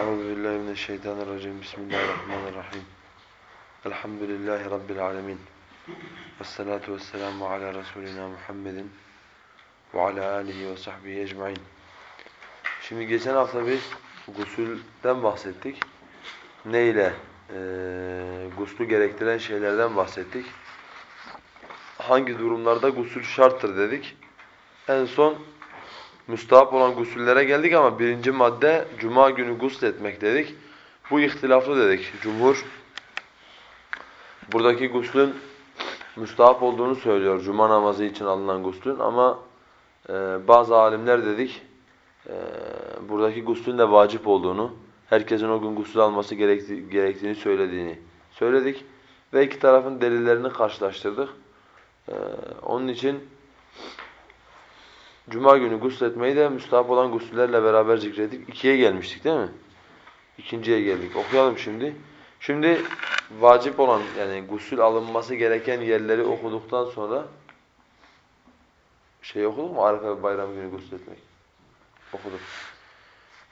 Euzu billahi mineşşeytanirracim. Bismillahirrahmanirrahim. Elhamdülillahi rabbil alamin. Ves salatu vesselamu ala resulina Muhammedin ve ala alihi ve sahbihi ecmaîn. Şimdi geçen hafta biz gusülden bahsettik. Ne ile e, guslü gerektiren şeylerden bahsettik. Hangi durumlarda gusül şarttır dedik. En son müstahap olan gusüllere geldik ama birinci madde cuma günü gusletmek dedik. Bu ihtilaflı dedik. Cumhur buradaki guslün müstahap olduğunu söylüyor cuma namazı için alınan guslün ama e, bazı alimler dedik e, buradaki guslün de vacip olduğunu, herkesin o gün gusül alması gerekti, gerektiğini söylediğini söyledik ve iki tarafın delillerini karşılaştırdık. E, onun için Cuma günü gusletmeyi de müstahap olan gusüllerle beraber zikrettik. İkiye gelmiştik değil mi? İkinciye geldik. Okuyalım şimdi. Şimdi vacip olan yani gusül alınması gereken yerleri okuduktan sonra şey okuduk mu? Arife bayram günü gusletmek. Okuduk.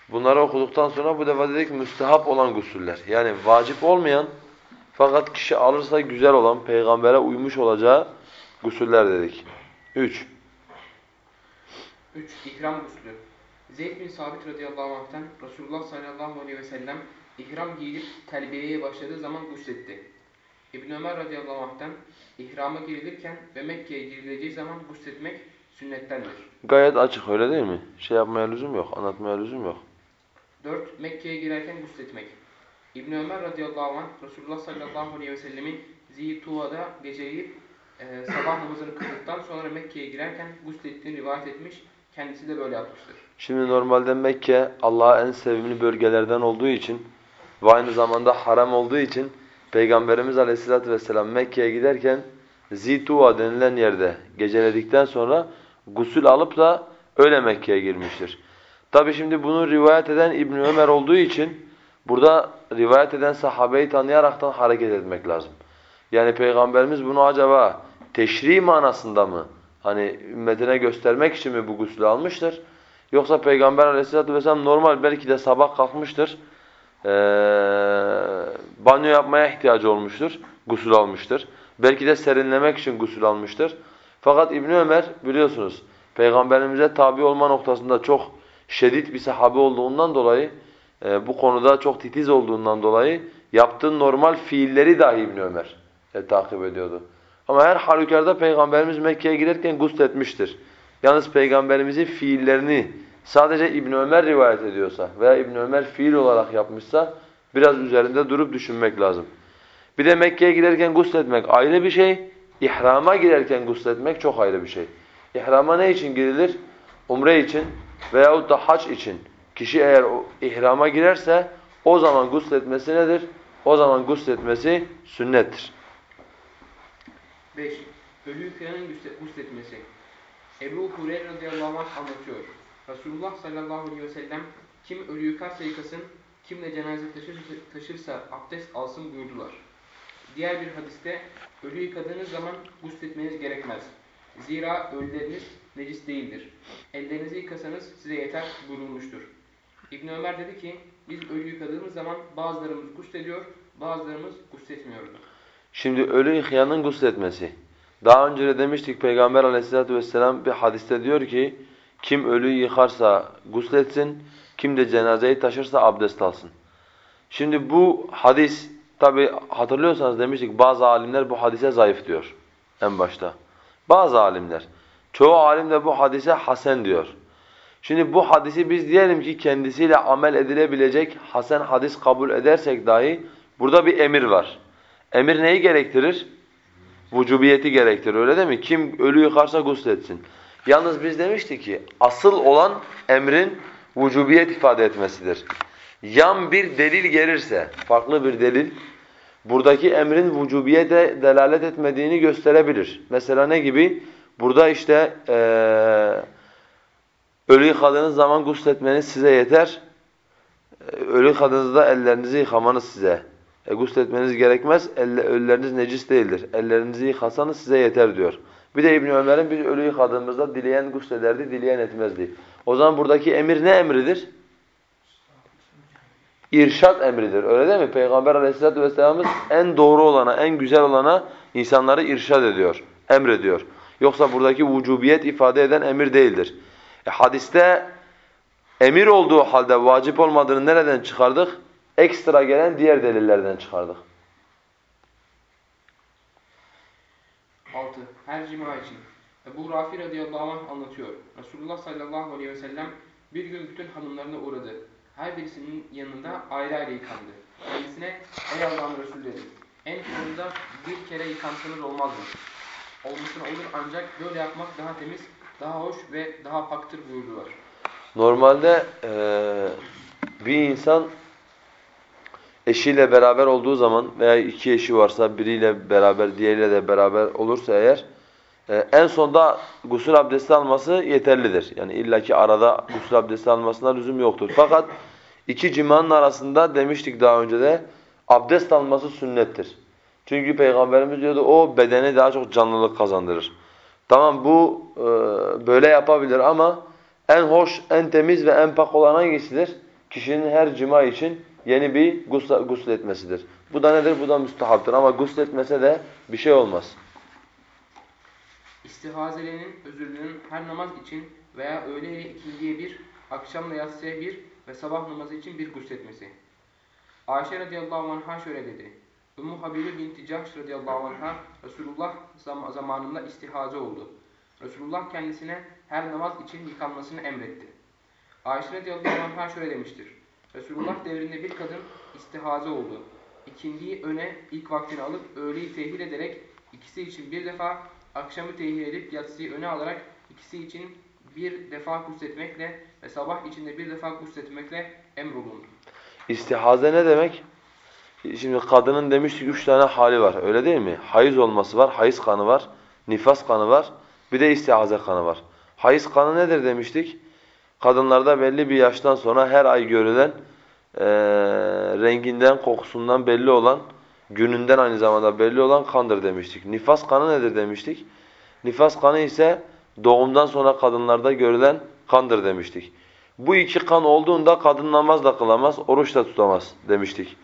Bunları okuduktan sonra bu defa dedik müstehap olan gusüller. Yani vacip olmayan fakat kişi alırsa güzel olan, peygambere uymuş olacağı gusüller dedik. Üç. 3. İhram guslü. Zeyd bin Sabit radıyallahu anh'tan Resulullah sallallahu aleyhi ve sellem ihram giyilip telbiyeye başladığı zaman gusletti. İbn Ömer radıyallahu anh'tan ihrama girilirken ve Mekke'ye girileceği zaman gusletmek sünnettendir. Gayet açık öyle değil mi? Şey yapmaya lüzum yok, anlatmaya lüzum yok. 4. Mekke'ye girerken gusletmek. İbn Ömer radıyallahu anh Resulullah sallallahu aleyhi ve sellemin Ziytuva'da geceleyip e, sabah namazını kıldıktan sonra Mekke'ye girerken guslettiğini rivayet etmiş. Kendisi de böyle yapmıştır. Şimdi normalde Mekke Allah'a en sevimli bölgelerden olduğu için ve aynı zamanda haram olduğu için Peygamberimiz Aleyhisselatü vesselam Mekke'ye giderken Zituva denilen yerde geceledikten sonra gusül alıp da öyle Mekke'ye girmiştir. Tabi şimdi bunu rivayet eden İbn Ömer olduğu için burada rivayet eden sahabeyi tanıyaraktan hareket etmek lazım. Yani Peygamberimiz bunu acaba teşri manasında mı hani ümmetine göstermek için mi bu guslü almıştır? Yoksa Peygamber aleyhissalatü vesselam normal belki de sabah kalkmıştır, ee, banyo yapmaya ihtiyacı olmuştur, gusül almıştır. Belki de serinlemek için gusül almıştır. Fakat İbn Ömer biliyorsunuz Peygamberimize tabi olma noktasında çok şiddet bir sahabe olduğundan dolayı, e, bu konuda çok titiz olduğundan dolayı yaptığı normal fiilleri dahi İbn Ömer e, takip ediyordu. Ama her halükarda Peygamberimiz Mekke'ye girerken gusletmiştir. Yalnız Peygamberimizin fiillerini sadece İbn Ömer rivayet ediyorsa veya İbn Ömer fiil olarak yapmışsa biraz üzerinde durup düşünmek lazım. Bir de Mekke'ye giderken gusletmek ayrı bir şey, ihrama girerken gusletmek çok ayrı bir şey. İhrama ne için girilir? Umre için veyahut da hac için. Kişi eğer ihrama girerse o zaman gusletmesi nedir? O zaman gusletmesi sünnettir. 5. Ölü yıkayanın gusletmesi. Ebu Hureyre radıyallahu anh anlatıyor. Resulullah sallallahu aleyhi ve sellem kim ölü yıkarsa yıkasın, kim de cenaze taşırsa abdest alsın buyurdular. Diğer bir hadiste ölü yıkadığınız zaman gusletmeniz gerekmez. Zira ölüleriniz necis değildir. Ellerinizi yıkasanız size yeter buyurulmuştur. İbn Ömer dedi ki biz ölü yıkadığımız zaman bazılarımız guslediyor, bazılarımız gusletmiyordu. Şimdi ölü yıkayanın gusletmesi. Daha önce de demiştik Peygamber aleyhissalatu vesselam bir hadiste diyor ki kim ölüyü yıkarsa gusletsin, kim de cenazeyi taşırsa abdest alsın. Şimdi bu hadis tabi hatırlıyorsanız demiştik bazı alimler bu hadise zayıf diyor en başta. Bazı alimler. Çoğu alim de bu hadise hasen diyor. Şimdi bu hadisi biz diyelim ki kendisiyle amel edilebilecek hasen hadis kabul edersek dahi burada bir emir var. Emir neyi gerektirir? Vücubiyeti gerektirir öyle değil mi? Kim ölü yıkarsa gusletsin. Yalnız biz demiştik ki asıl olan emrin vücubiyet ifade etmesidir. Yan bir delil gelirse, farklı bir delil buradaki emrin vücubiyete delalet etmediğini gösterebilir. Mesela ne gibi? Burada işte ee, ölü yıkadığınız zaman gusletmeniz size yeter. Ölü yıkadığınızda ellerinizi yıkamanız size e, gusletmeniz gerekmez. Elle, ölüleriniz necis değildir. Ellerinizi yıkasanız size yeter diyor. Bir de İbn Ömer'in biz ölü yıkadığımızda dileyen guslederdi, dileyen etmezdi. O zaman buradaki emir ne emridir? irşat emridir. Öyle değil mi? Peygamber aleyhissalatu vesselam'ımız en doğru olana, en güzel olana insanları irşad ediyor, emrediyor. Yoksa buradaki vücubiyet ifade eden emir değildir. E, hadiste emir olduğu halde vacip olmadığını nereden çıkardık? Ekstra gelen diğer delillerden çıkardık. 6. Her cima için. Ebu Rafi radıyallahu anh anlatıyor. Resulullah sallallahu aleyhi ve sellem bir gün bütün hanımlarına uğradı. Her birisinin yanında ayrı ayrı yıkandı. Kendisine ey Allah'ın Resulü dedi. En sonunda bir kere yıkansanız olmaz mı? Olmasına olur ancak böyle yapmak daha temiz, daha hoş ve daha paktır buyurdular. Normalde eee, bir insan eşiyle beraber olduğu zaman veya iki eşi varsa biriyle beraber diğeriyle de beraber olursa eğer e, en sonda gusül abdesti alması yeterlidir. Yani illaki arada gusül abdesti almasına lüzum yoktur. Fakat iki cimanın arasında demiştik daha önce de abdest alması sünnettir. Çünkü Peygamberimiz diyordu o bedene daha çok canlılık kazandırır. Tamam bu e, böyle yapabilir ama en hoş, en temiz ve en pak olan hangisidir? Kişinin her cima için yeni bir gusl, etmesidir. Bu da nedir? Bu da müstahaptır ama gusül etmese de bir şey olmaz. İstihazelerin özürlünün her namaz için veya öğle ile ikindiye bir, akşamla yatsıya bir ve sabah namazı için bir gusletmesi. Ayşe radıyallahu anh'a şöyle dedi. Ümmü Habibi binti Cahş radıyallahu anh'a Resulullah zam zamanında istihaze oldu. Resulullah kendisine her namaz için yıkanmasını emretti. Ayşe radıyallahu anh'a şöyle demiştir. Resulullah devrinde bir kadın istihaze oldu. İkindiyi öne ilk vaktini alıp öğleyi tehir ederek ikisi için bir defa, akşamı tehir edip yatsıyı öne alarak ikisi için bir defa gusletmekle ve sabah içinde bir defa gusletmekle emrolundu. İstihaze ne demek? Şimdi kadının demiştik üç tane hali var öyle değil mi? Hayız olması var, hayız kanı var, nifas kanı var, bir de istihaze kanı var. Hayız kanı nedir demiştik? Kadınlarda belli bir yaştan sonra her ay görülen e, renginden, kokusundan belli olan, gününden aynı zamanda belli olan kandır demiştik. Nifas kanı nedir demiştik? Nifas kanı ise doğumdan sonra kadınlarda görülen kandır demiştik. Bu iki kan olduğunda kadın namaz da kılamaz, oruç da tutamaz demiştik.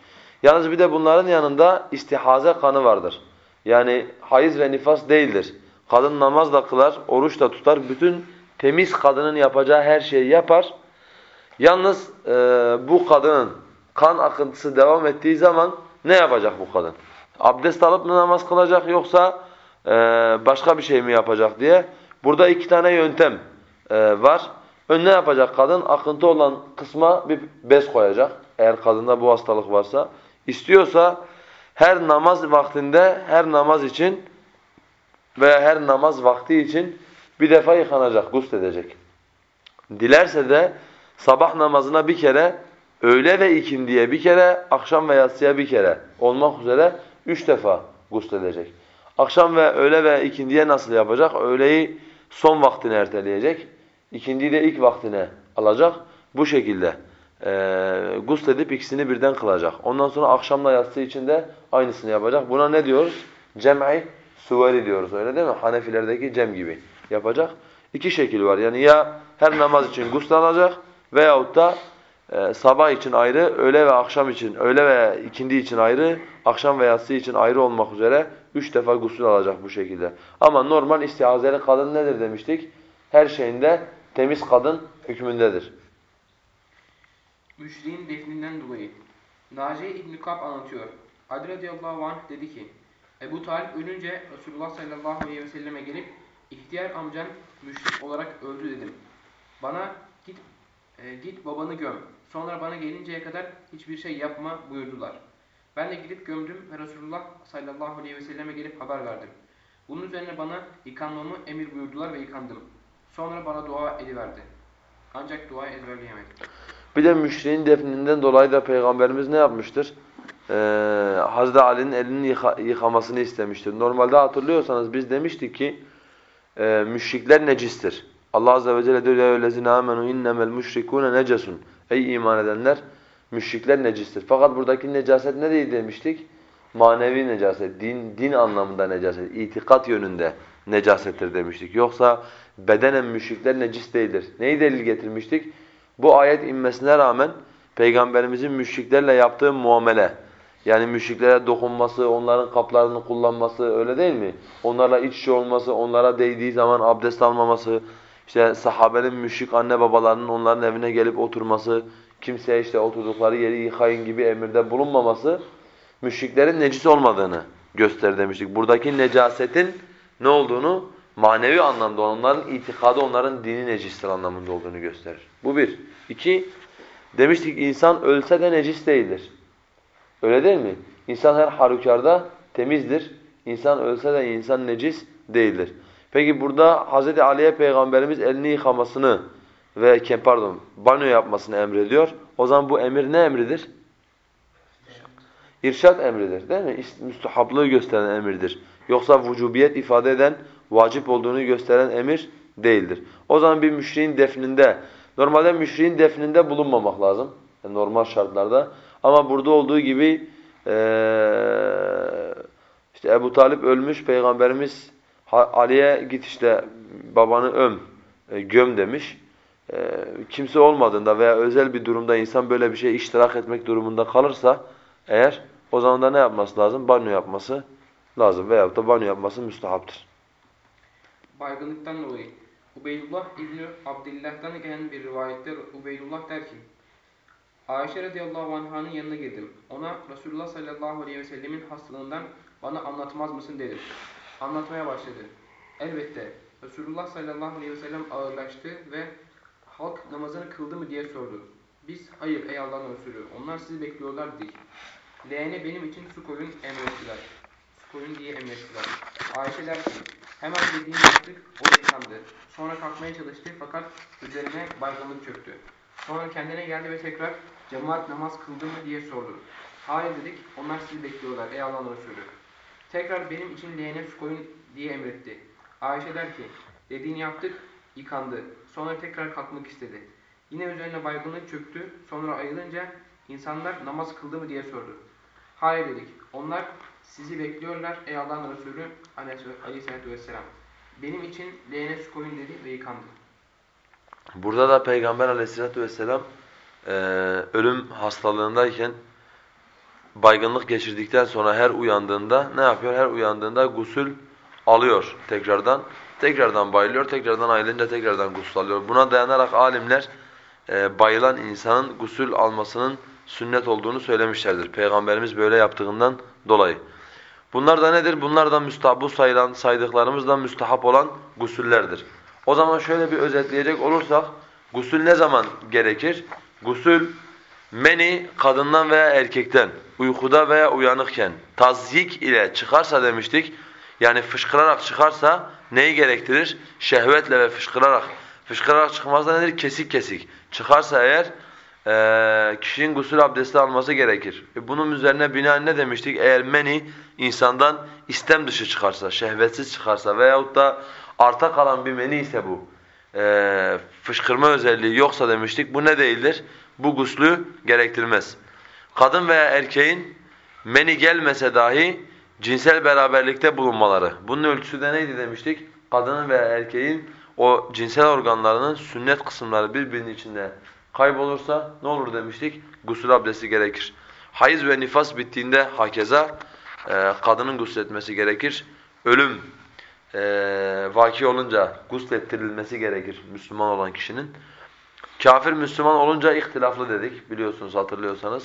Yalnız bir de bunların yanında istihaze kanı vardır. Yani hayız ve nifas değildir. Kadın namaz da kılar, oruç da tutar. Bütün temiz kadının yapacağı her şeyi yapar. Yalnız e, bu kadının kan akıntısı devam ettiği zaman ne yapacak bu kadın? Abdest alıp mı namaz kılacak yoksa e, başka bir şey mi yapacak diye. Burada iki tane yöntem e, var. Önüne yapacak kadın? Akıntı olan kısma bir bez koyacak. Eğer kadında bu hastalık varsa. İstiyorsa her namaz vaktinde, her namaz için veya her namaz vakti için bir defa yıkanacak, gusledecek. Dilerse de sabah namazına bir kere, öğle ve ikindiye bir kere, akşam ve yatsıya bir kere olmak üzere üç defa gusledecek. Akşam ve öğle ve ikindiye nasıl yapacak? Öğleyi son vaktine erteleyecek. İkindiyi de ilk vaktine alacak. Bu şekilde e, gusledip ikisini birden kılacak. Ondan sonra akşamla yatsı için de aynısını yapacak. Buna ne diyoruz? Cem'i suveri diyoruz öyle değil mi? Hanefilerdeki cem gibi yapacak. İki şekil var. Yani ya her namaz için gusl alacak veyahut da e, sabah için ayrı, öğle ve akşam için, öğle ve ikindi için ayrı, akşam ve yatsı için ayrı olmak üzere üç defa gusül alacak bu şekilde. Ama normal istihazeli kadın nedir demiştik? Her şeyinde temiz kadın hükmündedir. Müşriğin defninden dolayı. Naci İbn-i Kab anlatıyor. Ali radıyallahu anh dedi ki, Ebu Talip ölünce Resulullah sallallahu aleyhi ve selleme gelip, ihtiyar amcan müşrik olarak öldü dedim. Bana git e, git babanı göm. Sonra bana gelinceye kadar hiçbir şey yapma buyurdular. Ben de gidip gömdüm ve Resulullah sallallahu aleyhi ve selleme gelip haber verdim. Bunun üzerine bana yıkanmamı emir buyurdular ve yıkandım. Sonra bana dua ediverdi. Ancak dua ezberleyemedim. Bir de müşriğin defninden dolayı da Peygamberimiz ne yapmıştır? Ee, Hazreti Ali'nin elini yıka, yıkamasını istemiştir. Normalde hatırlıyorsanız biz demiştik ki e, müşrikler necistir. Allah azze ve celle diyor ya öylezine amenu innemel müşrikûne necesun. Ey iman edenler müşrikler necistir. Fakat buradaki necaset ne değil demiştik? Manevi necaset, din, din anlamında necaset, itikat yönünde necasettir demiştik. Yoksa bedenen müşrikler necis değildir. Neyi delil getirmiştik? Bu ayet inmesine rağmen Peygamberimizin müşriklerle yaptığı muamele, yani müşriklere dokunması, onların kaplarını kullanması öyle değil mi? Onlarla iç içe olması, onlara değdiği zaman abdest almaması, işte sahabenin müşrik anne babalarının onların evine gelip oturması, kimseye işte oturdukları yeri yıkayın gibi emirde bulunmaması müşriklerin necis olmadığını göster demiştik. Buradaki necasetin ne olduğunu manevi anlamda onların itikadı onların dini necistir anlamında olduğunu gösterir. Bu bir. İki, demiştik insan ölse de necis değildir. Öyle değil mi? İnsan her halükarda temizdir. İnsan ölse de insan necis değildir. Peki burada Hz. Ali'ye Peygamberimiz elini yıkamasını ve pardon banyo yapmasını emrediyor. O zaman bu emir ne emridir? İrşad emridir değil mi? Müstehaplığı gösteren emirdir. Yoksa vücubiyet ifade eden, vacip olduğunu gösteren emir değildir. O zaman bir müşriğin defninde, normalde müşriğin defninde bulunmamak lazım. Yani normal şartlarda. Ama burada olduğu gibi ee, işte Ebu Talip ölmüş, Peygamberimiz Ali'ye git işte babanı öm, e, göm demiş. E, kimse olmadığında veya özel bir durumda insan böyle bir şey iştirak etmek durumunda kalırsa eğer o zaman da ne yapması lazım? Banyo yapması lazım veyahut da banyo yapması müstahaptır. Baygınlıktan dolayı Ubeydullah İbni Abdillah'tan gelen bir rivayette Ubeydullah der ki Ayşe radıyallahu anh'ın yanına girdim. Ona Resulullah sallallahu aleyhi ve sellemin hastalığından bana anlatmaz mısın dedim. Anlatmaya başladı. Elbette Resulullah sallallahu aleyhi ve sellem ağırlaştı ve halk namazını kıldı mı diye sordu. Biz hayır ey Allah'ın Resulü onlar sizi bekliyorlar dedik. Leğene benim için su koyun emrettiler. Su koyun diye emrettiler. Ayşe der ki hemen dediğini yaptık o yıkandı. Sonra kalkmaya çalıştı fakat üzerine baygınlık çöktü. Sonra kendine geldi ve tekrar cemaat namaz kıldı mı diye sordu. Hayır dedik onlar sizi bekliyorlar ey Allah'ın Resulü. Tekrar benim için leğene su koyun diye emretti. Ayşe der ki dediğini yaptık yıkandı. Sonra tekrar kalkmak istedi. Yine üzerine baygınlık çöktü. Sonra ayılınca insanlar namaz kıldı mı diye sordu. Hayır dedik. Onlar sizi bekliyorlar ey Allah'ın Resulü aleyhissalatü vesselam. Benim için leğene su koyun dedi ve yıkandı. Burada da Peygamber aleyhissalatü vesselam e, ölüm hastalığındayken baygınlık geçirdikten sonra her uyandığında ne yapıyor? Her uyandığında gusül alıyor tekrardan. Tekrardan bayılıyor, tekrardan ayılınca tekrardan gusül alıyor. Buna dayanarak alimler e, bayılan insanın gusül almasının sünnet olduğunu söylemişlerdir. Peygamberimiz böyle yaptığından dolayı. Bunlar da nedir? Bunlar da müstahbu sayılan, saydıklarımız da müstahap olan gusüllerdir. O zaman şöyle bir özetleyecek olursak, gusül ne zaman gerekir? Gusül, meni kadından veya erkekten, uykuda veya uyanıkken tazyik ile çıkarsa demiştik, yani fışkırarak çıkarsa neyi gerektirir? Şehvetle ve fışkırarak. Fışkırarak çıkmaz da nedir? Kesik kesik. Çıkarsa eğer e, kişinin gusül abdesti alması gerekir. E bunun üzerine binaen ne demiştik? Eğer meni insandan istem dışı çıkarsa, şehvetsiz çıkarsa veyahut da arta kalan bir meni ise bu. E, fışkırma özelliği yoksa demiştik. Bu ne değildir? Bu guslü gerektirmez. Kadın veya erkeğin meni gelmese dahi cinsel beraberlikte bulunmaları. Bunun ölçüsü de neydi demiştik? Kadının veya erkeğin o cinsel organlarının sünnet kısımları birbirinin içinde kaybolursa ne olur demiştik? Gusül abdesti gerekir. Hayız ve nifas bittiğinde hakeza e, kadının gusletmesi gerekir. Ölüm e, vaki olunca guslettirilmesi gerekir Müslüman olan kişinin. Kafir Müslüman olunca ihtilaflı dedik biliyorsunuz hatırlıyorsanız.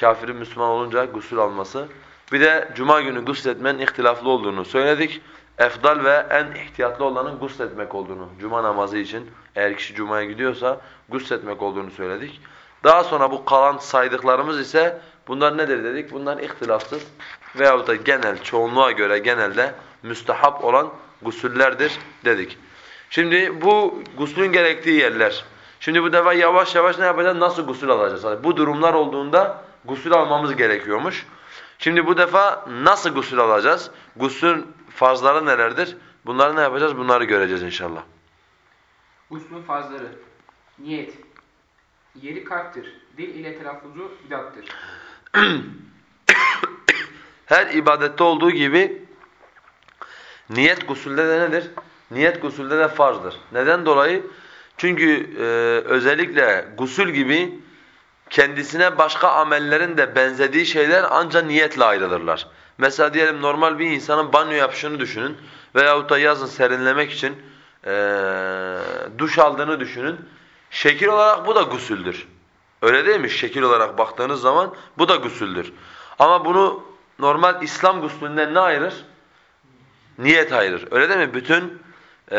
Kafirin Müslüman olunca gusül alması. Bir de cuma günü gusletmenin ihtilaflı olduğunu söyledik. Efdal ve en ihtiyatlı olanın gusletmek olduğunu, cuma namazı için eğer kişi cumaya gidiyorsa gusletmek olduğunu söyledik. Daha sonra bu kalan saydıklarımız ise bunlar nedir dedik? Bunlar ihtilafsız veyahut da genel, çoğunluğa göre genelde müstehap olan gusüllerdir dedik. Şimdi bu guslün gerektiği yerler. Şimdi bu defa yavaş yavaş ne yapacağız? Nasıl gusül alacağız? Yani bu durumlar olduğunda gusül almamız gerekiyormuş. Şimdi bu defa nasıl gusül alacağız? Guslün farzları nelerdir? Bunları ne yapacağız? Bunları göreceğiz inşallah. Guslün farzları. Niyet. Yeri kalptir. Dil ile telaffuzu bidattır. Her ibadette olduğu gibi niyet gusulde de nedir? Niyet gusulde de farzdır. Neden dolayı? Çünkü e, özellikle gusül gibi kendisine başka amellerin de benzediği şeyler ancak niyetle ayrılırlar. Mesela diyelim normal bir insanın banyo yapışını düşünün veyahut da yazın serinlemek için ee, duş aldığını düşünün. Şekil olarak bu da gusüldür. Öyle değil mi? Şekil olarak baktığınız zaman bu da gusüldür. Ama bunu normal İslam guslünden ne ayırır? Niyet ayırır. Öyle değil mi? Bütün e,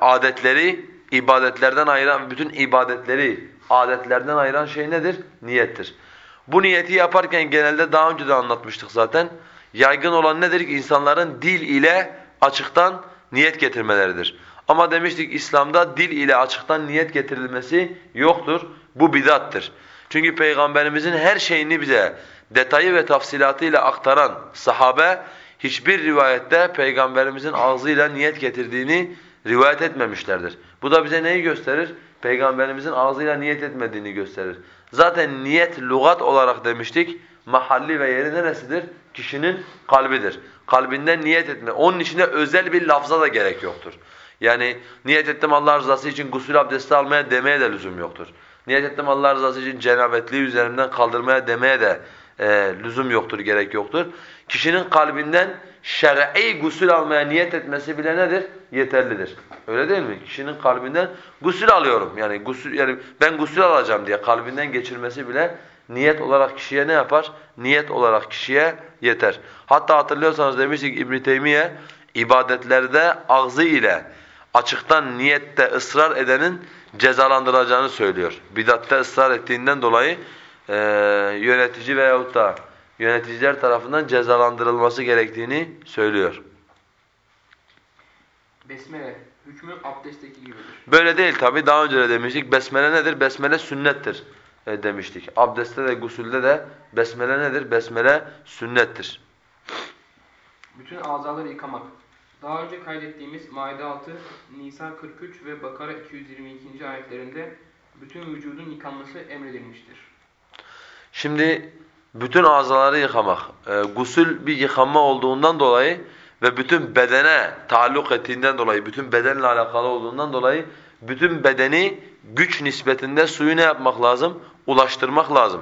adetleri ibadetlerden ayıran, bütün ibadetleri adetlerden ayıran şey nedir? Niyettir. Bu niyeti yaparken genelde daha önce de anlatmıştık zaten. Yaygın olan nedir? İnsanların dil ile açıktan niyet getirmeleridir. Ama demiştik İslam'da dil ile açıktan niyet getirilmesi yoktur. Bu bidattır. Çünkü Peygamberimizin her şeyini bize detayı ve tafsilatıyla aktaran sahabe hiçbir rivayette Peygamberimizin ağzıyla niyet getirdiğini rivayet etmemişlerdir. Bu da bize neyi gösterir? Peygamberimizin ağzıyla niyet etmediğini gösterir. Zaten niyet lügat olarak demiştik, mahalli ve yeri neresidir? Kişinin kalbidir. Kalbinden niyet etme. Onun içinde özel bir lafza da gerek yoktur. Yani niyet ettim Allah rızası için gusül abdesti almaya demeye de lüzum yoktur. Niyet ettim Allah rızası için cenabetliği üzerimden kaldırmaya demeye de e, lüzum yoktur, gerek yoktur. Kişinin kalbinden şer'i gusül almaya niyet etmesi bile nedir? Yeterlidir. Öyle değil mi? Kişinin kalbinden gusül alıyorum. Yani gusül yani ben gusül alacağım diye kalbinden geçirmesi bile niyet olarak kişiye ne yapar? Niyet olarak kişiye yeter. Hatta hatırlıyorsanız demiştik İbn Teymiye ibadetlerde ağzı ile açıktan niyette ısrar edenin cezalandırılacağını söylüyor. Bidatte ısrar ettiğinden dolayı e, yönetici veyahut da yöneticiler tarafından cezalandırılması gerektiğini söylüyor. Besmele hükmü abdestteki gibidir. Böyle değil tabi daha önce de demiştik. Besmele nedir? Besmele sünnettir e, demiştik. Abdestte de gusülde de besmele nedir? Besmele sünnettir. Bütün azaları yıkamak. Daha önce kaydettiğimiz Maide 6, Nisa 43 ve Bakara 222. ayetlerinde bütün vücudun yıkanması emredilmiştir. Şimdi bütün azaları yıkamak. E, gusül bir yıkanma olduğundan dolayı ve bütün bedene taalluk ettiğinden dolayı, bütün bedenle alakalı olduğundan dolayı bütün bedeni güç nispetinde suyu ne yapmak lazım? Ulaştırmak lazım.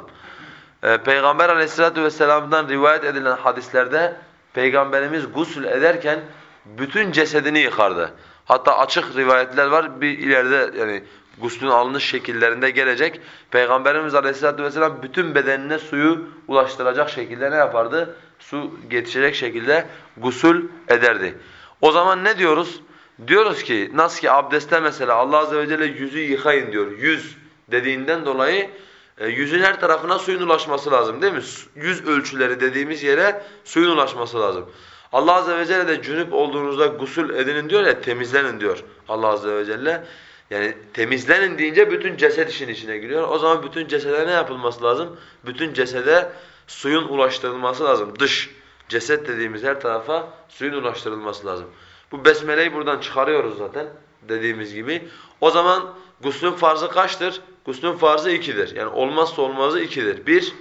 E, Peygamber aleyhissalatu vesselam'dan rivayet edilen hadislerde Peygamberimiz gusül ederken bütün cesedini yıkardı. Hatta açık rivayetler var. Bir ileride yani guslün alınış şekillerinde gelecek. Peygamberimiz Aleyhisselatü vesselam bütün bedenine suyu ulaştıracak şekilde ne yapardı? Su geçecek şekilde gusül ederdi. O zaman ne diyoruz? Diyoruz ki nasıl ki abdestte mesela Allah azze ve celle yüzü yıkayın diyor. Yüz dediğinden dolayı e, yüzün her tarafına suyun ulaşması lazım değil mi? Yüz ölçüleri dediğimiz yere suyun ulaşması lazım. Allah azze ve celle de cünüp olduğunuzda gusül edinin diyor ya temizlenin diyor Allah azze ve celle. Yani temizlenin deyince bütün ceset işin içine giriyor. O zaman bütün cesede ne yapılması lazım? Bütün cesede suyun ulaştırılması lazım. Dış ceset dediğimiz her tarafa suyun ulaştırılması lazım. Bu besmeleyi buradan çıkarıyoruz zaten dediğimiz gibi. O zaman guslün farzı kaçtır? Guslün farzı ikidir. Yani olmazsa olmazı ikidir. Bir,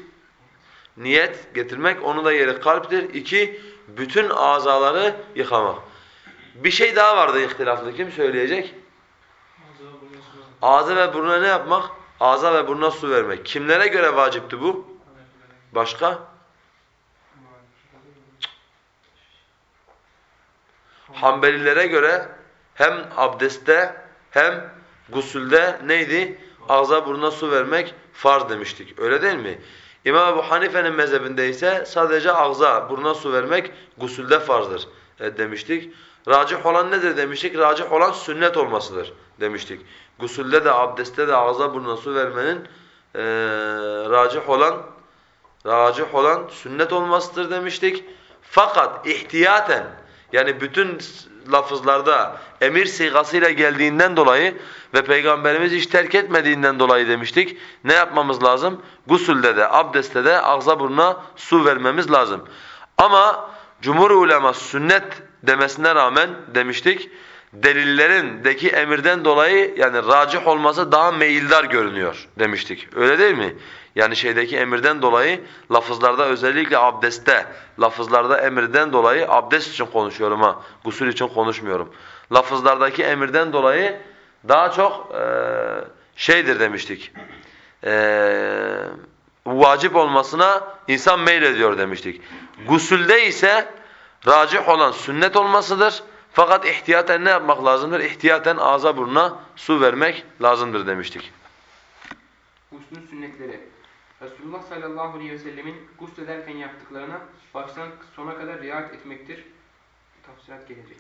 niyet getirmek, onu da yeri kalptir. İki, bütün azaları yıkamak. Bir şey daha vardı ihtilaflı. Kim söyleyecek? Ağza ve burnuna ne yapmak? Ağza ve burnuna su vermek. Kimlere göre vacipti bu? Başka? Hanbelilere göre hem abdestte hem gusülde neydi? Ağza burnuna su vermek farz demiştik. Öyle değil mi? İmam Ebu Hanife'nin mezhebinde ise sadece ağza, buruna su vermek gusülde farzdır e, demiştik. Racih olan nedir demiştik? Racih olan sünnet olmasıdır demiştik. Gusülde de abdestte de ağza burnuna su vermenin e, racih olan racih olan sünnet olmasıdır demiştik. Fakat ihtiyaten yani bütün lafızlarda emir sigasıyla geldiğinden dolayı ve Peygamberimiz hiç terk etmediğinden dolayı demiştik. Ne yapmamız lazım? Gusülde de, abdestte de ağza burnuna su vermemiz lazım. Ama cumhur ulema sünnet demesine rağmen demiştik, delillerindeki emirden dolayı yani racih olması daha meyildar görünüyor demiştik. Öyle değil mi? Yani şeydeki emirden dolayı lafızlarda özellikle abdestte lafızlarda emirden dolayı abdest için konuşuyorum ha. Gusül için konuşmuyorum. Lafızlardaki emirden dolayı daha çok e, şeydir demiştik. eee, vacip olmasına insan meylediyor demiştik. Gusülde ise racih olan sünnet olmasıdır. Fakat ihtiyaten ne yapmak lazımdır? İhtiyaten ağza burnuna su vermek lazımdır demiştik. Guslün sünnetleri. Resulullah sallallahu aleyhi ve sellemin guslederken yaptıklarına baştan sona kadar riayet etmektir. Tafsirat gelecek.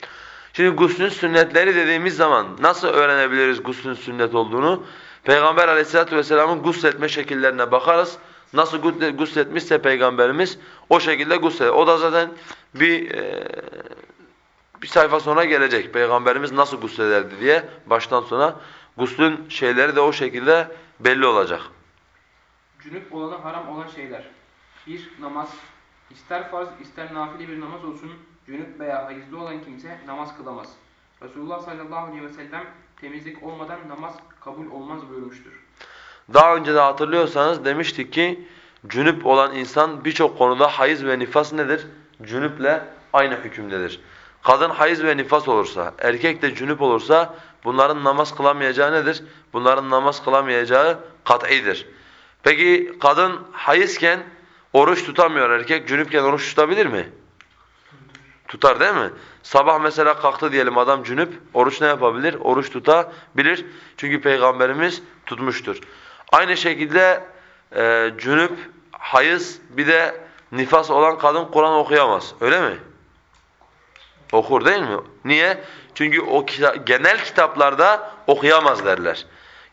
Şimdi guslün sünnetleri dediğimiz zaman nasıl öğrenebiliriz guslün sünnet olduğunu? Peygamber aleyhissalatu vesselamın gusletme şekillerine bakarız. Nasıl gusle- gusletmişse peygamberimiz o şekilde gusleder. O da zaten bir e, bir sayfa sonra gelecek. Peygamberimiz nasıl guslederdi diye baştan sona guslün şeyleri de o şekilde belli olacak. Cünüp olanı haram olan şeyler. 1. Namaz. İster farz ister nafile bir namaz olsun, cünüp veya hayızlı olan kimse namaz kılamaz. Resulullah sallallahu aleyhi ve sellem temizlik olmadan namaz kabul olmaz buyurmuştur. Daha önce de hatırlıyorsanız demiştik ki cünüp olan insan birçok konuda hayız ve nifas nedir? Cünüple aynı hükümdedir. Kadın hayız ve nifas olursa, erkek de cünüp olursa bunların namaz kılamayacağı nedir? Bunların namaz kılamayacağı kat'idir. Peki kadın hayızken oruç tutamıyor, erkek cünüpken oruç tutabilir mi? Tutar değil mi? Sabah mesela kalktı diyelim adam cünüp, oruç ne yapabilir? Oruç tutabilir. Çünkü Peygamberimiz tutmuştur. Aynı şekilde e, cünüp, hayız bir de nifas olan kadın Kur'an okuyamaz. Öyle mi? Okur değil mi? Niye? Çünkü o kita- genel kitaplarda okuyamaz derler.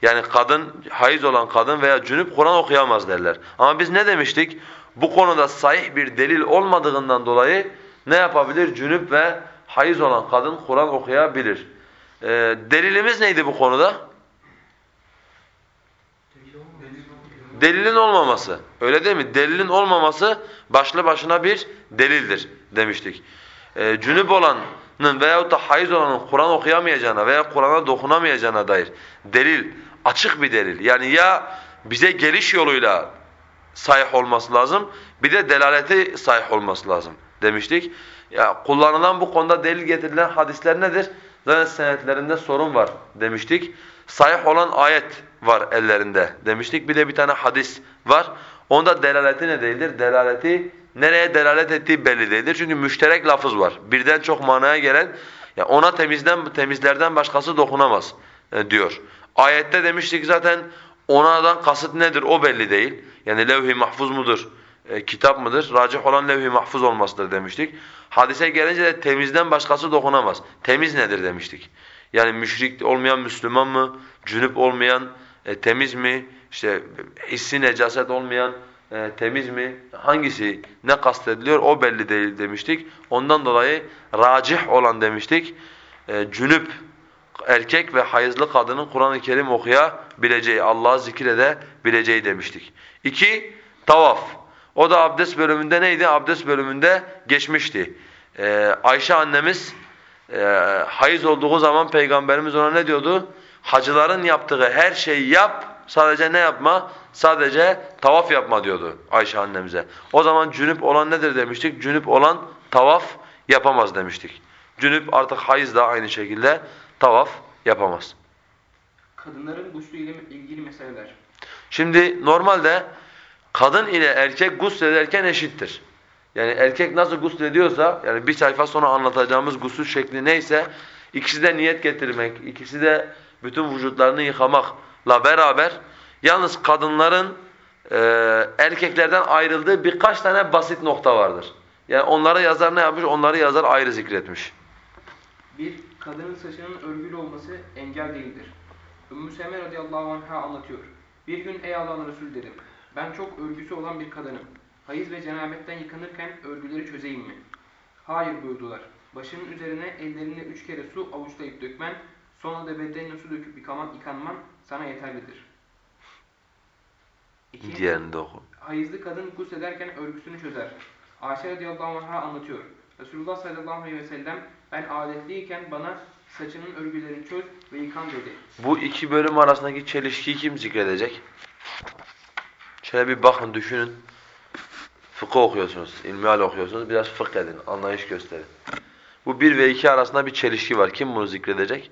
Yani kadın, hayız olan kadın veya cünüp Kur'an okuyamaz derler. Ama biz ne demiştik? Bu konuda sahih bir delil olmadığından dolayı ne yapabilir? Cünüp ve hayız olan kadın Kur'an okuyabilir. Ee, delilimiz neydi bu konuda? Delilin olmaması. Öyle değil mi? Delilin olmaması başlı başına bir delildir demiştik. Ee, cünüp olanın veyahut da hayız olanın Kur'an okuyamayacağına veya Kur'an'a dokunamayacağına dair delil, açık bir delil. Yani ya bize geliş yoluyla sahih olması lazım, bir de delaleti sahih olması lazım demiştik. Ya kullanılan bu konuda delil getirilen hadisler nedir? Zaten senetlerinde sorun var demiştik. Sahih olan ayet var ellerinde demiştik. Bir de bir tane hadis var. Onda delaleti ne değildir? Delaleti nereye delalet ettiği belli değildir. Çünkü müşterek lafız var. Birden çok manaya gelen ya ona temizden temizlerden başkası dokunamaz e, diyor. Ayette demiştik zaten onadan kasıt nedir o belli değil. Yani levh-i mahfuz mudur? e, kitap mıdır? Racih olan levh-i mahfuz olmasıdır demiştik. Hadise gelince de temizden başkası dokunamaz. Temiz nedir demiştik. Yani müşrik olmayan Müslüman mı? Cünüp olmayan e, temiz mi? İşte hissi necaset olmayan e, temiz mi? Hangisi ne kastediliyor o belli değil demiştik. Ondan dolayı racih olan demiştik. E, cünüp erkek ve hayızlı kadının Kur'an-ı Kerim okuyabileceği, Allah'ı zikredebileceği demiştik. İki, tavaf. O da abdest bölümünde neydi? Abdest bölümünde geçmişti. Ee, Ayşe annemiz e, hayız olduğu zaman Peygamberimiz ona ne diyordu? Hacıların yaptığı her şeyi yap, sadece ne yapma? Sadece tavaf yapma diyordu Ayşe annemize. O zaman cünüp olan nedir demiştik? Cünüp olan tavaf yapamaz demiştik. Cünüp artık hayız da aynı şekilde tavaf yapamaz. Kadınların guslu ile ilgili meseleler. Şimdi normalde kadın ile erkek guslederken eşittir. Yani erkek nasıl guslediyorsa, yani bir sayfa sonra anlatacağımız gusül şekli neyse, ikisi de niyet getirmek, ikisi de bütün vücutlarını yıkamakla beraber, yalnız kadınların e, erkeklerden ayrıldığı birkaç tane basit nokta vardır. Yani onları yazar ne yapmış? Onları yazar ayrı zikretmiş. Bir, kadının saçının örgülü olması engel değildir. Ümmü Seleme radıyallahu anh'a anlatıyor. Bir gün ey Allah'ın Resulü dedim. Ben çok örgüsü olan bir kadınım. Hayız ve cenabetten yıkanırken örgüleri çözeyim mi? Hayır buyurdular. Başının üzerine ellerine üç kere su avuçlayıp dökmen, sonra da bedenine su döküp yıkaman, yıkanman sana yeterlidir. İki, Diğerini de oku. Hayızlı kadın guslederken örgüsünü çözer. Ayşe radıyallahu anh'a anlatıyor. Resulullah sallallahu aleyhi ve sellem ben adetliyken bana saçının örgülerini çöz ve yıkan dedi. Bu iki bölüm arasındaki çelişkiyi kim zikredecek? Şöyle bir bakın, düşünün. Fıkıh okuyorsunuz, ilmihal okuyorsunuz. Biraz fıkh edin, anlayış gösterin. Bu bir ve iki arasında bir çelişki var. Kim bunu zikredecek?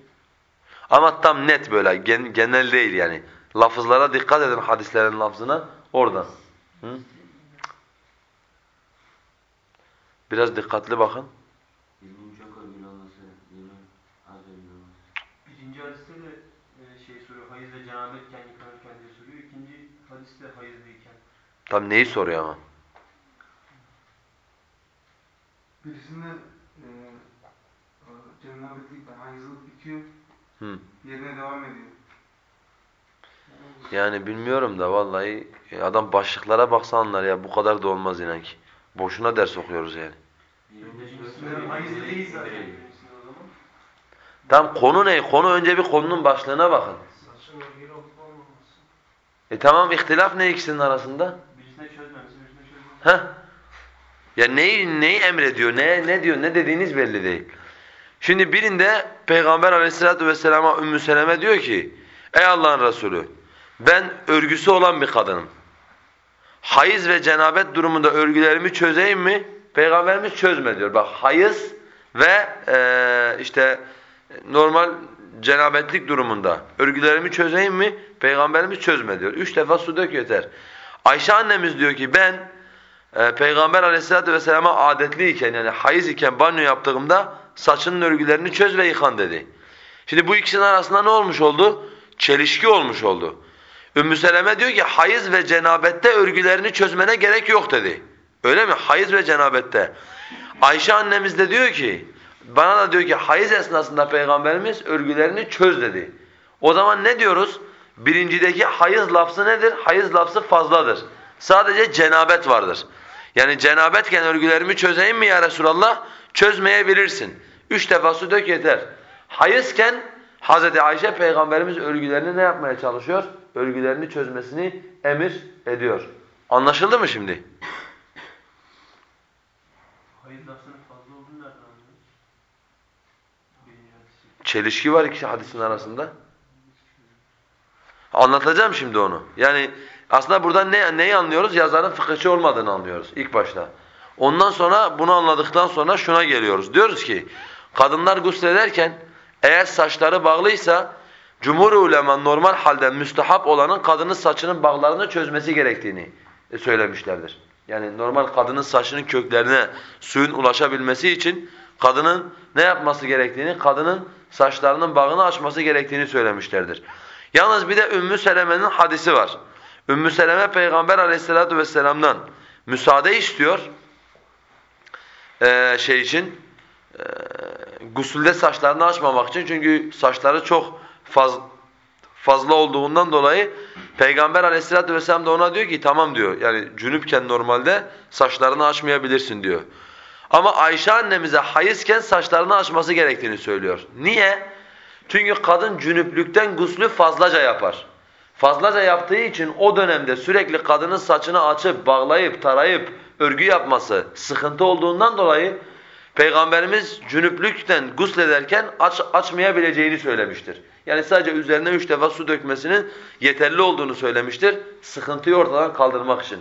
Ama tam net böyle, gen- genel değil yani. Lafızlara dikkat edin hadislerin lafzına. Oradan. Hı? Biraz dikkatli bakın. Birinci hadiste de e, şey soruyor, hayız ve cenabetken yıkanırken diye soruyor. İkinci hadiste hayızlıyken. Tam neyi soruyor ama? Birisinde e, cennabetlik var, hayızlık bitiyor, Hı. yerine devam ediyor. Yani bilmiyorum da vallahi e, adam başlıklara baksa anlar ya bu kadar da olmaz inan ki. Boşuna ders okuyoruz yani. Tam konu ne? Konu önce bir konunun başlığına bakın. E tamam ihtilaf ne ikisinin arasında? Birisine çözmemesi, birisine çözmemesi. Heh. Ya neyi neyi emrediyor? Ne ne diyor? Ne dediğiniz belli değil. Şimdi birinde Peygamber Aleyhisselatü vesselam'a Ümmü Seleme diyor ki: "Ey Allah'ın Resulü, ben örgüsü olan bir kadınım. Hayız ve cenabet durumunda örgülerimi çözeyim mi?" Peygamberimiz çözme diyor. Bak hayız ve eee, işte normal cenabetlik durumunda örgülerimi çözeyim mi? Peygamberimiz çözme diyor. Üç defa su dök yeter. Ayşe annemiz diyor ki ben e, Peygamber aleyhissalatu vesselam'a adetliyken yani hayız iken banyo yaptığımda saçının örgülerini çöz ve yıkan dedi. Şimdi bu ikisinin arasında ne olmuş oldu? Çelişki olmuş oldu. Ümmü Seleme diyor ki hayız ve cenabette örgülerini çözmene gerek yok dedi. Öyle mi? Hayız ve cenabette. Ayşe annemiz de diyor ki bana da diyor ki hayız esnasında peygamberimiz örgülerini çöz dedi. O zaman ne diyoruz? Birincideki hayız lafzı nedir? Hayız lafzı fazladır. Sadece cenabet vardır. Yani cenabetken örgülerimi çözeyim mi ya Resulallah? Çözmeyebilirsin. Üç defa su dök yeter. Hayızken Hazreti Ayşe peygamberimiz örgülerini ne yapmaya çalışıyor? Örgülerini çözmesini emir ediyor. Anlaşıldı mı şimdi? Hayız lafzının fazla olduğunu nereden. Çelişki var iki hadisin arasında. Anlatacağım şimdi onu. Yani aslında burada ne, neyi anlıyoruz? Yazarın fıkıhçı olmadığını anlıyoruz ilk başta. Ondan sonra bunu anladıktan sonra şuna geliyoruz. Diyoruz ki kadınlar guslederken eğer saçları bağlıysa cumhur ulema normal halde müstehap olanın kadının saçının bağlarını çözmesi gerektiğini e, söylemişlerdir. Yani normal kadının saçının köklerine suyun ulaşabilmesi için kadının ne yapması gerektiğini, kadının saçlarının bağını açması gerektiğini söylemişlerdir. Yalnız bir de Ümmü Seleme'nin hadisi var. Ümmü Seleme Peygamber aleyhissalatu vesselam'dan müsaade istiyor ee, şey için, e, gusülde saçlarını açmamak için çünkü saçları çok faz, fazla olduğundan dolayı Peygamber aleyhissalatu vesselam da ona diyor ki tamam diyor yani cünüpken normalde saçlarını açmayabilirsin diyor. Ama Ayşe annemize hayızken saçlarını açması gerektiğini söylüyor. Niye? Çünkü kadın cünüplükten guslü fazlaca yapar. Fazlaca yaptığı için o dönemde sürekli kadının saçını açıp, bağlayıp, tarayıp, örgü yapması sıkıntı olduğundan dolayı Peygamberimiz cünüplükten guslederken aç, açmayabileceğini söylemiştir. Yani sadece üzerine üç defa su dökmesinin yeterli olduğunu söylemiştir. Sıkıntıyı ortadan kaldırmak için.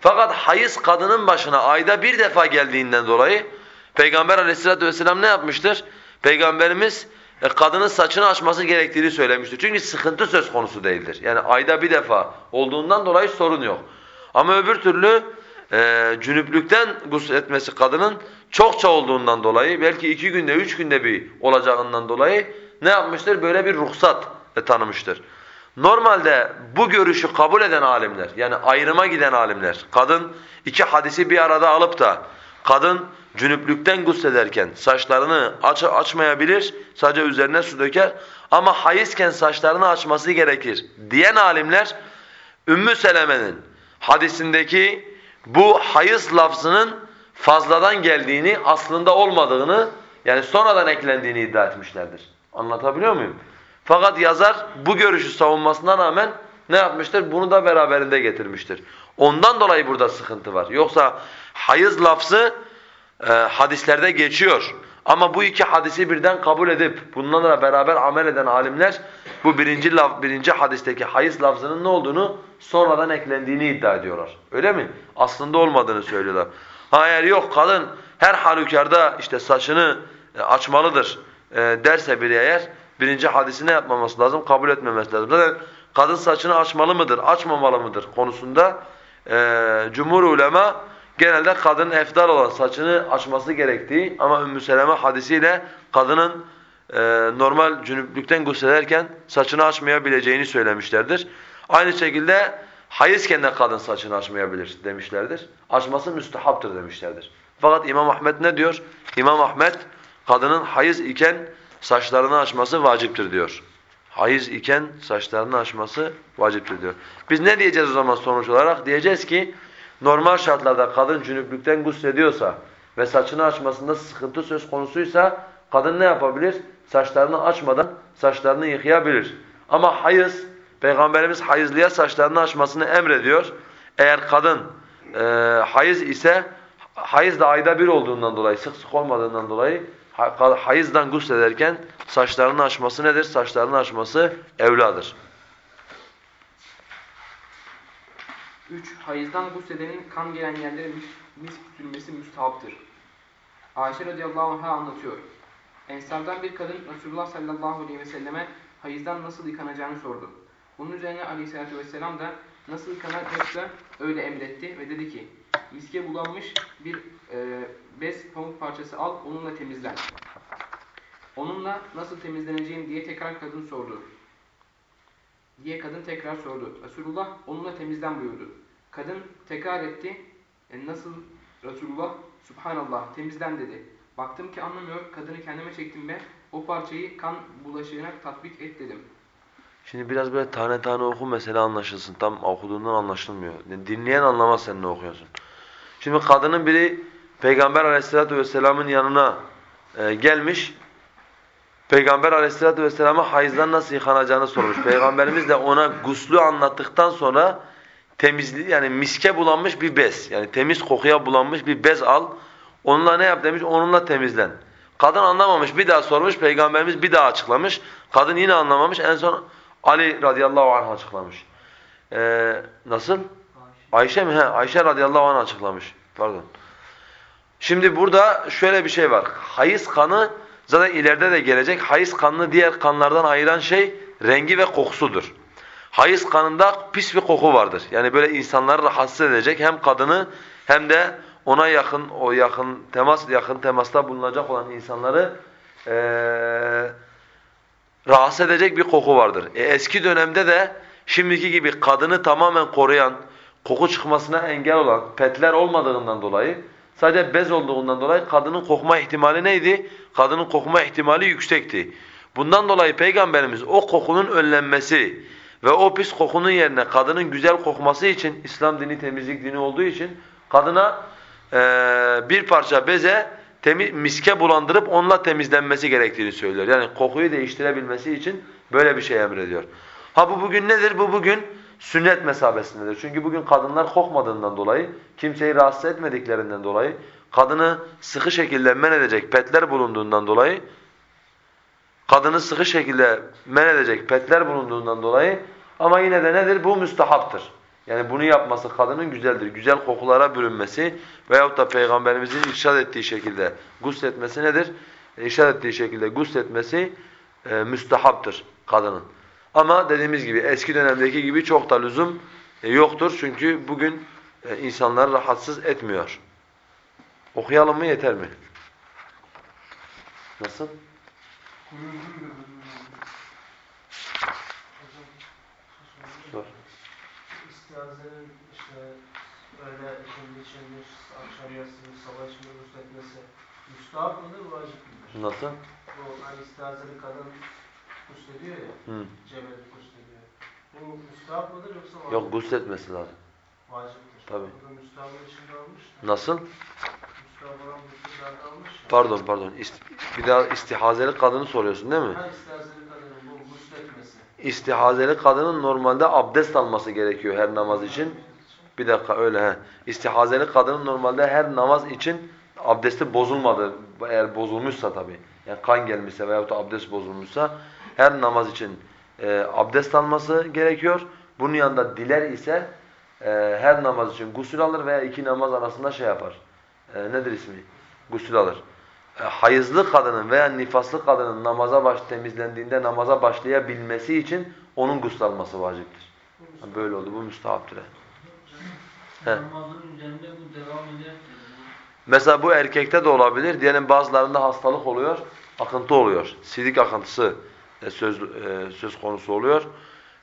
Fakat hayız kadının başına ayda bir defa geldiğinden dolayı Peygamber aleyhissalatu vesselam ne yapmıştır? Peygamberimiz e, kadının saçını açması gerektiğini söylemiştir. Çünkü sıkıntı söz konusu değildir. Yani ayda bir defa olduğundan dolayı sorun yok. Ama öbür türlü e, cünüplükten gusül etmesi kadının çokça olduğundan dolayı belki iki günde, üç günde bir olacağından dolayı ne yapmıştır? Böyle bir ruhsat e, tanımıştır. Normalde bu görüşü kabul eden alimler, yani ayrıma giden alimler, kadın iki hadisi bir arada alıp da kadın cünüplükten guslederken saçlarını aç açmayabilir, sadece üzerine su döker ama hayızken saçlarını açması gerekir diyen alimler Ümmü Seleme'nin hadisindeki bu hayız lafzının fazladan geldiğini, aslında olmadığını yani sonradan eklendiğini iddia etmişlerdir. Anlatabiliyor muyum? Fakat yazar bu görüşü savunmasına rağmen ne yapmıştır? Bunu da beraberinde getirmiştir. Ondan dolayı burada sıkıntı var. Yoksa hayız lafzı e, hadislerde geçiyor. Ama bu iki hadisi birden kabul edip bunlarla beraber amel eden alimler bu birinci laf, birinci hadisteki hayız lafzının ne olduğunu sonradan eklendiğini iddia ediyorlar. Öyle mi? Aslında olmadığını söylüyorlar. Ha yok kadın her halükarda işte saçını e, açmalıdır e, derse biri eğer birinci hadisi ne yapmaması lazım? Kabul etmemesi lazım. Zaten kadın saçını açmalı mıdır, açmamalı mıdır konusunda e, cumhur ulema genelde kadının efdal olan saçını açması gerektiği ama Ümmü Seleme hadisiyle kadının e, normal cünüplükten guslederken saçını açmayabileceğini söylemişlerdir. Aynı şekilde hayızken de kadın saçını açmayabilir demişlerdir. Açması müstehaptır demişlerdir. Fakat İmam Ahmed ne diyor? İmam Ahmed kadının hayız iken saçlarını açması vaciptir diyor. Hayız iken saçlarını açması vaciptir diyor. Biz ne diyeceğiz o zaman sonuç olarak? Diyeceğiz ki normal şartlarda kadın cünüplükten guslediyorsa ve saçını açmasında sıkıntı söz konusuysa kadın ne yapabilir? Saçlarını açmadan saçlarını yıkayabilir. Ama hayız, Peygamberimiz hayızlıya saçlarını açmasını emrediyor. Eğer kadın e, hayız ise hayız da ayda bir olduğundan dolayı, sık sık olmadığından dolayı ha- hayızdan guslederken saçlarını açması nedir? Saçlarını açması evladır. 3. Hayızdan gusledenin kan gelen yerlere mis, mis sürmesi müstahaptır. Ayşe radıyallahu anh'a anlatıyor. Ensardan bir kadın Resulullah sallallahu aleyhi ve selleme hayızdan nasıl yıkanacağını sordu. Bunun üzerine aleyhissalatü vesselam da nasıl yıkanacaksa öyle emretti ve dedi ki miske bulanmış bir e, bez pamuk parçası al onunla temizlen. Onunla nasıl temizleneceğim diye tekrar kadın sordu. Diye kadın tekrar sordu. Resulullah onunla temizlen buyurdu. Kadın tekrar etti. E, nasıl Resulullah? Subhanallah temizlen dedi. Baktım ki anlamıyor. Kadını kendime çektim ve o parçayı kan bulaşığına tatbik et dedim. Şimdi biraz böyle tane tane oku mesela anlaşılsın. Tam okuduğundan anlaşılmıyor. Dinleyen anlamaz sen ne okuyorsun. Şimdi kadının biri Peygamber aleyhissalatu vesselamın yanına e, gelmiş. Peygamber aleyhissalatu vesselama hayızdan nasıl yıkanacağını sormuş. Peygamberimiz de ona guslü anlattıktan sonra temizli yani miske bulanmış bir bez. Yani temiz kokuya bulanmış bir bez al. Onunla ne yap demiş? Onunla temizlen. Kadın anlamamış. Bir daha sormuş. Peygamberimiz bir daha açıklamış. Kadın yine anlamamış. En son Ali radıyallahu anh açıklamış. Ee, nasıl? Ayşe mi? He, Ayşe radıyallahu anh açıklamış. Pardon. Şimdi burada şöyle bir şey var. Hayız kanı zaten ileride de gelecek. Hayız kanını diğer kanlardan ayıran şey rengi ve kokusudur. Hayız kanında pis bir koku vardır. Yani böyle insanları rahatsız edecek hem kadını hem de ona yakın o yakın temas yakın temasta bulunacak olan insanları eee rahatsız edecek bir koku vardır. E, eski dönemde de şimdiki gibi kadını tamamen koruyan, koku çıkmasına engel olan petler olmadığından dolayı sadece bez olduğundan dolayı kadının kokma ihtimali neydi? Kadının kokma ihtimali yüksekti. Bundan dolayı Peygamberimiz o kokunun önlenmesi ve o pis kokunun yerine kadının güzel kokması için İslam dini temizlik dini olduğu için kadına eee, bir parça beze temiz, miske bulandırıp onunla temizlenmesi gerektiğini söylüyor. Yani kokuyu değiştirebilmesi için böyle bir şey emrediyor. Ha bu bugün nedir? Bu bugün sünnet mesabesindedir. Çünkü bugün kadınlar kokmadığından dolayı, kimseyi rahatsız etmediklerinden dolayı, kadını sıkı şekilde men edecek petler bulunduğundan dolayı, kadını sıkı şekilde men edecek petler bulunduğundan dolayı ama yine de nedir? Bu müstahaptır. Yani bunu yapması kadının güzeldir. Güzel kokulara bürünmesi veyahut da Peygamberimizin irşad ettiği şekilde gusletmesi nedir? İrşad ettiği şekilde gusletmesi e, müstehaptır kadının. Ama dediğimiz gibi eski dönemdeki gibi çok da lüzum e, yoktur. Çünkü bugün e, insanları rahatsız etmiyor. Okuyalım mı yeter mi? Nasıl? Sor. İstiazenin işte öğle ikindi içindir, akşam yatsıdır, sabah içindir gusletmesi müstahap mıdır, vacip midir? Nasıl? Bu hani istiazeli kadın guslediyor ya, Hı. cebeli guslediyor. Bu müstahap mıdır yoksa vacip Yok gusletmesi lazım. Vaciptir. Tabii. Bu da müstahabın içinde almış. Nasıl? Müstahap olan guslerde almış ya. Pardon pardon. İst- bir daha istihazeli kadını soruyorsun değil mi? Ha istiazeli kadının bu gusletmesi. İstihazeli kadının normalde abdest alması gerekiyor her namaz için. Bir dakika öyle he. İstihazeli kadının normalde her namaz için abdesti bozulmadı. Eğer bozulmuşsa tabii. Yani kan gelmişse veyahut da abdest bozulmuşsa her namaz için e, abdest alması gerekiyor. Bunun yanında diler ise e, her namaz için gusül alır veya iki namaz arasında şey yapar. E, nedir ismi? Gusül alır. e, hayızlı kadının veya nifaslı kadının namaza baş temizlendiğinde namaza başlayabilmesi için onun guslanması vaciptir. Ha, Böyle oldu. Bu müstahaptır. He. Mesela bu erkekte de olabilir. Diyelim bazılarında hastalık oluyor, akıntı oluyor. Sidik akıntısı söz e, söz konusu oluyor.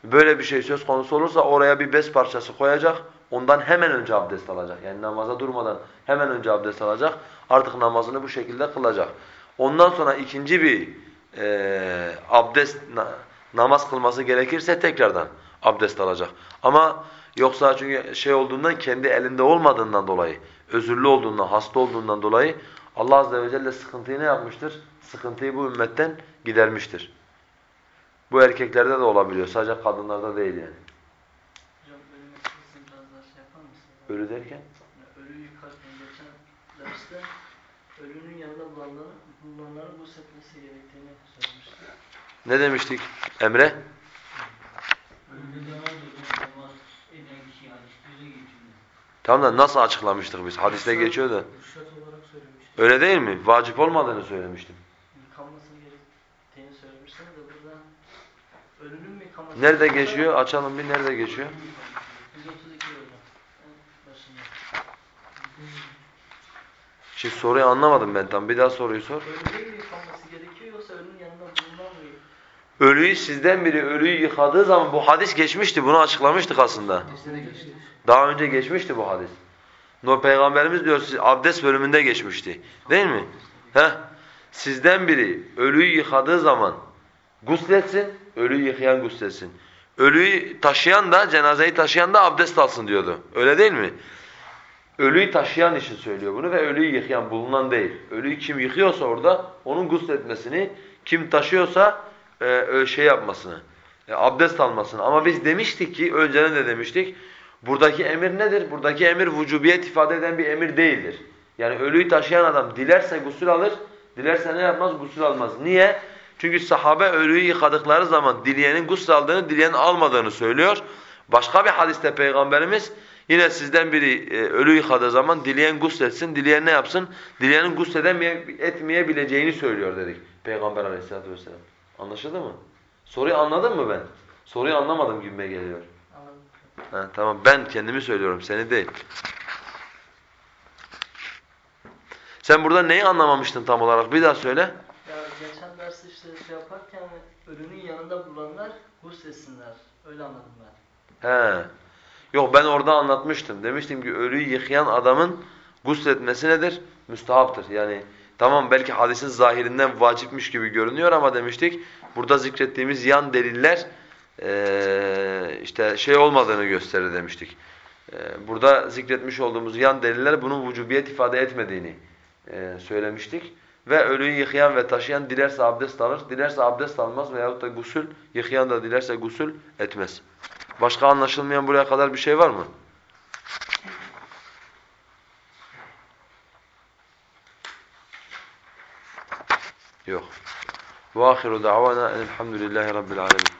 Böyle bir şey söz konusu olursa oraya bir bez parçası koyacak. Ondan hemen önce abdest alacak. Yani namaza durmadan hemen önce abdest alacak. Artık namazını bu şekilde kılacak. Ondan sonra ikinci bir e, abdest na- namaz kılması gerekirse tekrardan abdest alacak. Ama yoksa çünkü şey olduğundan kendi elinde olmadığından dolayı, özürlü olduğundan, hasta olduğundan dolayı Allah azze ve celle sıkıntıyı ne yapmıştır? Sıkıntıyı bu ümmetten gidermiştir. Bu erkeklerde de olabiliyor. Sadece kadınlarda değil yani. Hocam ölü meselesini biraz daha şey yapar? Ölü derken? Yani ölüyü yıkarken geçen derste ölünün yanında bulunanları, bulunanların bu setmesi gerektiğini söylemiştik. Ne demiştik Emre? Ölü. Tamam da nasıl açıklamıştık biz? Hadiste geçiyor da. Öyle değil mi? Vacip olmadığını söylemiştim. Yıkanması gerektiğini söylemiştim de burada ölünün mü yıkanması Nerede geçiyor? Açalım bir nerede geçiyor? 132 hocam. En başında. Şimdi soruyu anlamadım ben tam. Bir daha soruyu sor. Ölüyü sizden biri ölüyü yıkadığı zaman bu hadis geçmişti. Bunu açıklamıştık aslında. Daha önce geçmişti bu hadis. No peygamberimiz diyor siz abdest bölümünde geçmişti. Değil mi? Heh. Sizden biri ölüyü yıkadığı zaman gusletsin, ölüyü yıkayan gusletsin. Ölüyü taşıyan da, cenazeyi taşıyan da abdest alsın diyordu. Öyle değil mi? Ölüyü taşıyan için söylüyor bunu ve ölüyü yıkayan bulunan değil. Ölüyü kim yıkıyorsa orada onun gusletmesini, kim taşıyorsa e, şey yapmasını, e, abdest almasını. Ama biz demiştik ki, önceden de demiştik, buradaki emir nedir? Buradaki emir vücubiyet ifade eden bir emir değildir. Yani ölüyü taşıyan adam dilerse gusül alır, dilerse ne yapmaz? Gusül almaz. Niye? Çünkü sahabe ölüyü yıkadıkları zaman dileyenin gusül aldığını, dileyenin almadığını söylüyor. Başka bir hadiste Peygamberimiz yine sizden biri e, ölü yıkadığı zaman dileyen gusletsin, dileyen ne yapsın? Dileyenin gusledemeye, etmeyebileceğini söylüyor dedik Peygamber aleyhissalatu vesselam. Anlaşıldı mı? Soruyu anladın mı ben? Soruyu anlamadım gibime geliyor. Ha, tamam ben kendimi söylüyorum seni değil. Sen burada neyi anlamamıştın tam olarak? Bir daha söyle. Derste işte şey yaparken ölünün yanında bulunanlar gusletsinler. Öyle anladım ben. He. Yok ben orada anlatmıştım. Demiştim ki ölüyü yıkayan adamın gusletmesi nedir? Müstahaptır. Yani tamam belki hadisin zahirinden vacipmiş gibi görünüyor ama demiştik burada zikrettiğimiz yan deliller işte şey olmadığını gösterir demiştik. Burada zikretmiş olduğumuz yan deliller bunun vücubiyet ifade etmediğini söylemiştik. Ve ölüyü yıkayan ve taşıyan dilerse abdest alır, dilerse abdest almaz veyahut da gusül, yıkayan da dilerse gusül etmez. Başka anlaşılmayan buraya kadar bir şey var mı? Yok. وآخر دعوانا أن الحمد لله رب العالمين